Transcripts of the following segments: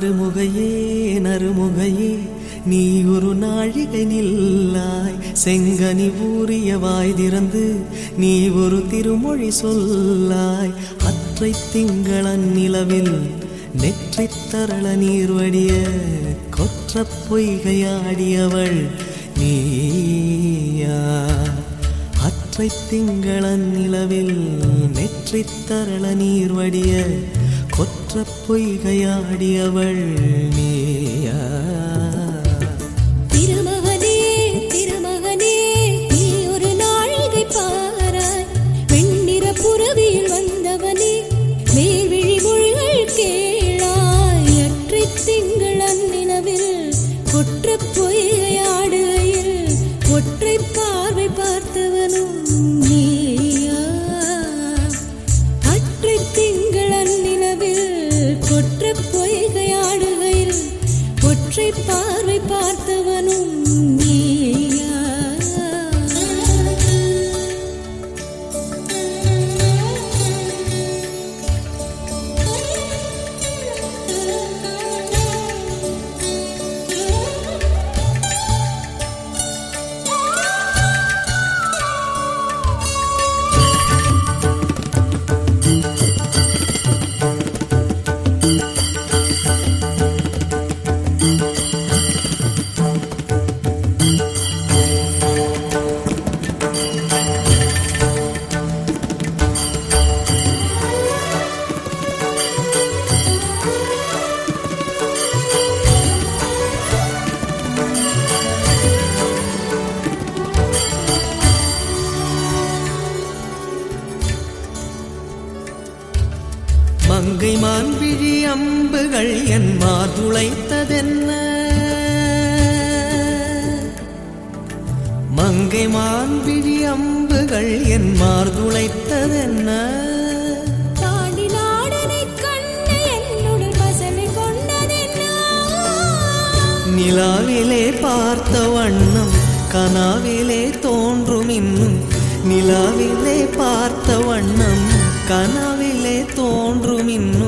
நறுமுகையே நறுமுகையே நீ ஒரு நாழிகை நில்லாய். செங்கனி ஊறிய வாய் திறந்து நீ ஒரு திருமொழி சொல்லாய். அற்றை திங்களன் நிலவில் நெற்றி தரள நீர்வடிய கொற்ற பொய்கையாடியவள் நீயா. அற்றை திங்களன் நிலவில் நெற்றி தரள நீர்வடிய வடிய கொற்ற பொய்கையாடியவள் நீயா? Ooh. அம்புகள் என் மாதுளைத்ததென்ன மங்கை மான்விழி அம்புகள் என் மார்துளைத்ததென்ன நிலாவிலே பார்த்த வண்ணம் கனாவிலே தோன்றும் இன்னும். நிலாவிலே பார்த்த வண்ணம் கனாவிலே தோன்றும் இன்னும்.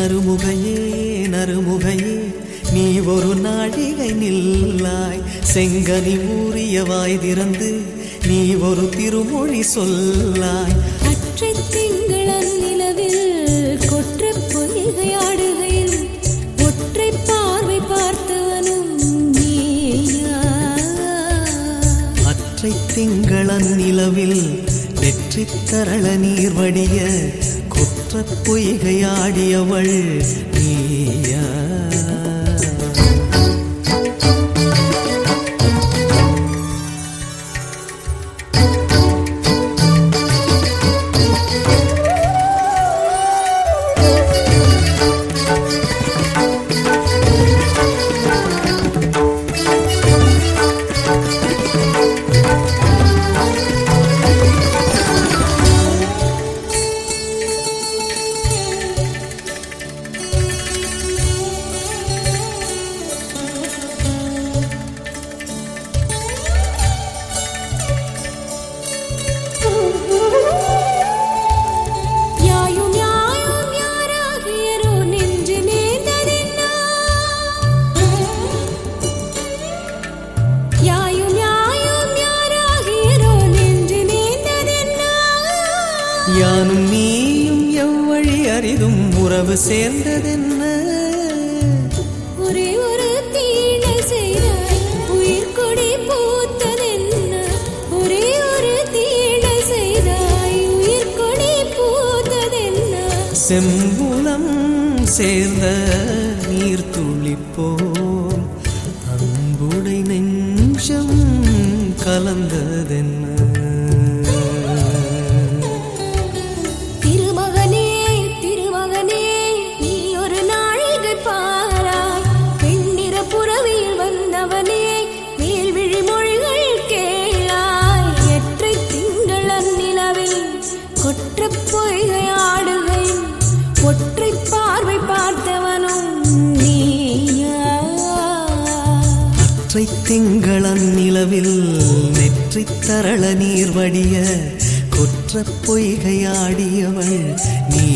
நறுமுகையே நறுமுகையே நீ ஒரு நாழிகை நில்லாய். செங்கனி ஊறிய வாய் திறந்து நீ ஒரு திருமொழி சொல்லாய். அற்றை திங்களன் நிலவில் கொற்ற பொய்கையாடுகையில் ஒற்றை பார்வை பார்த்தவனும் நீயா அற்றை திங்களன் நிலவில் வெற்றித் தரள நீர் வடிய பொய்கையாடியவள் நீ. உறவு சேர்ந்ததென்ன? ஒரே ஒரு தீழை செய்தாய் உயிர் கொடி பூத்ததென்ன? ஒரே ஒரு தீழை செய்தாய் உயிர் கொடி பூத்ததென்ன? செம்புலம் சேர்ந்த நீர் துளிப்போம் அன்புடை நெஞ்சம் கலந்ததென்ன? திங்களன் நிலவில் நெற்றி தரள நீர் வடிய குற்ற பொய்கையாடியவள் நீ